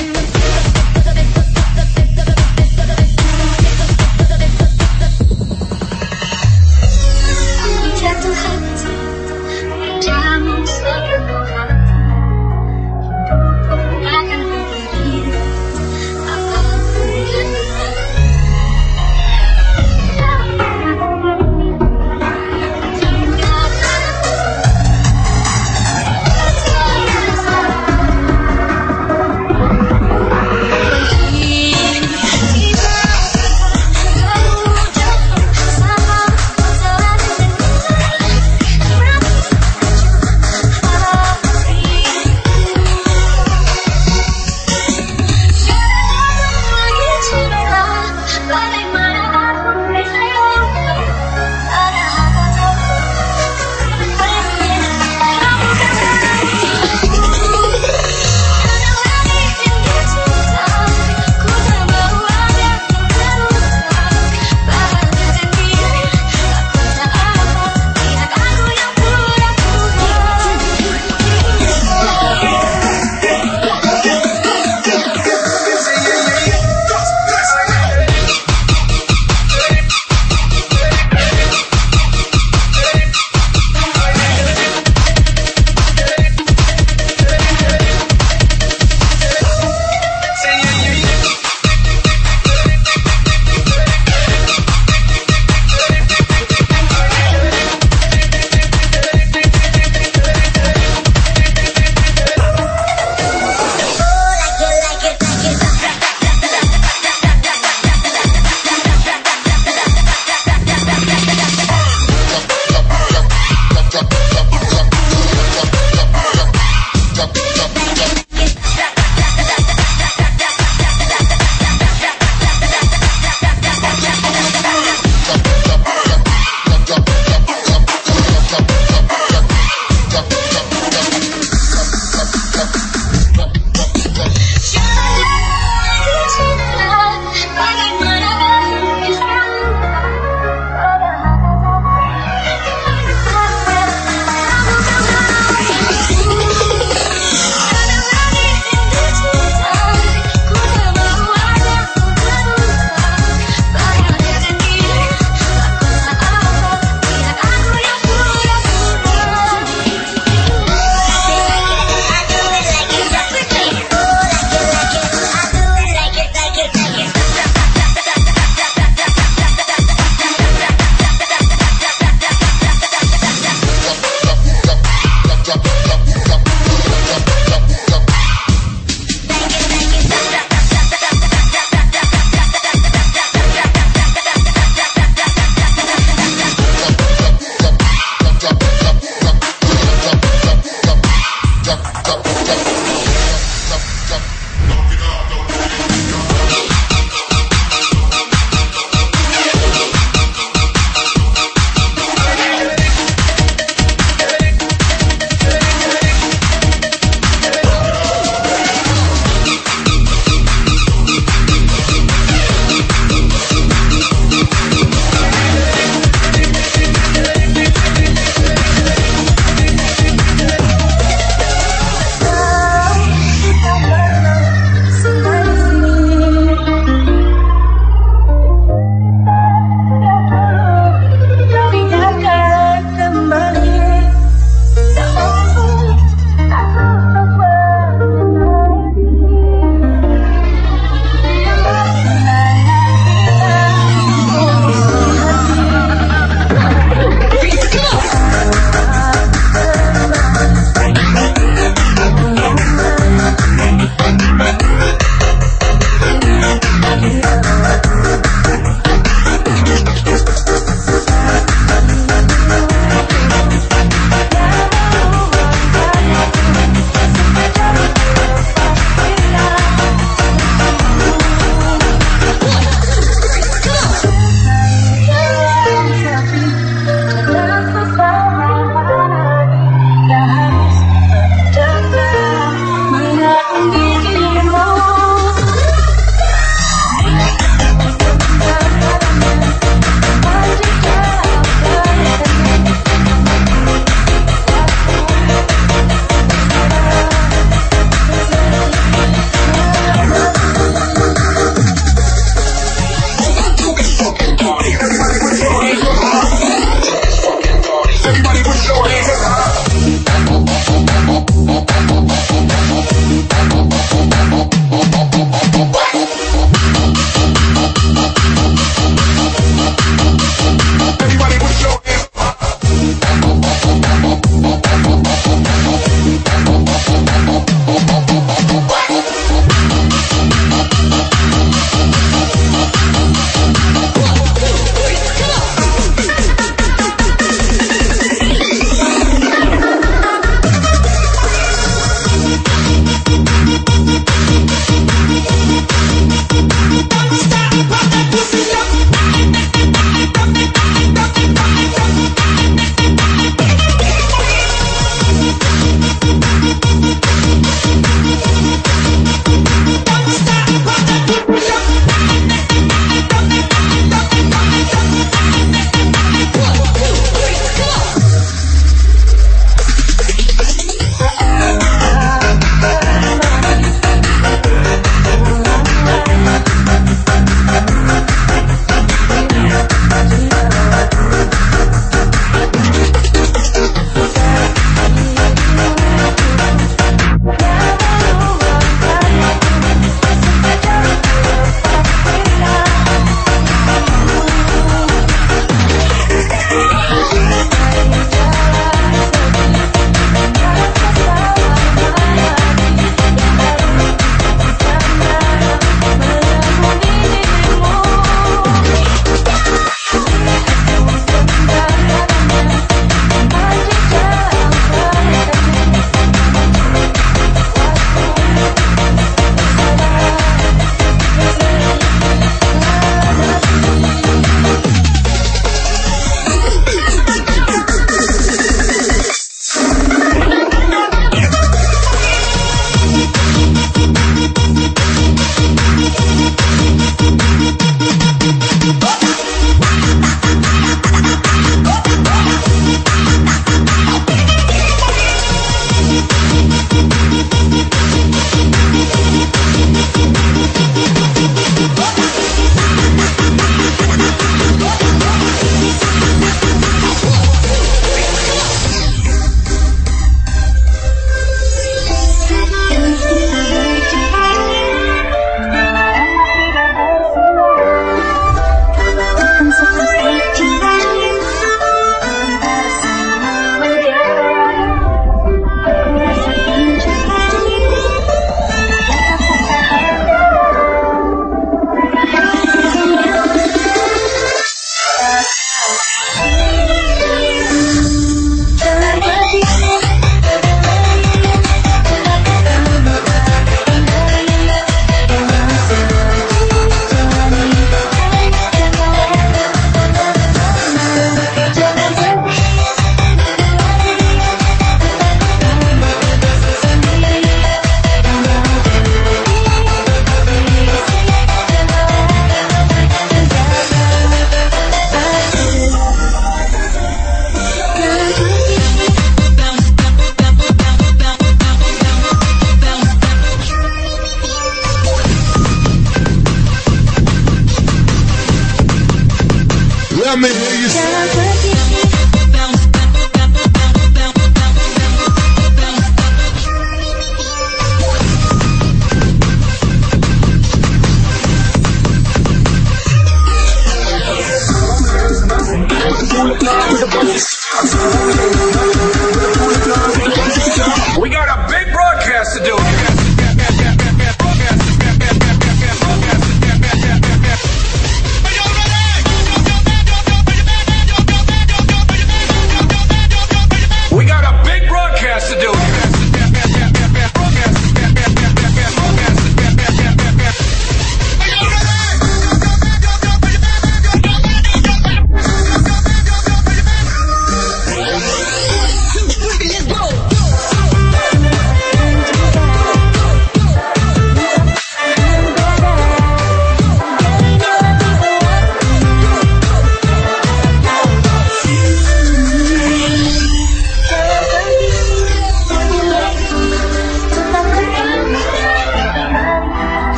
in the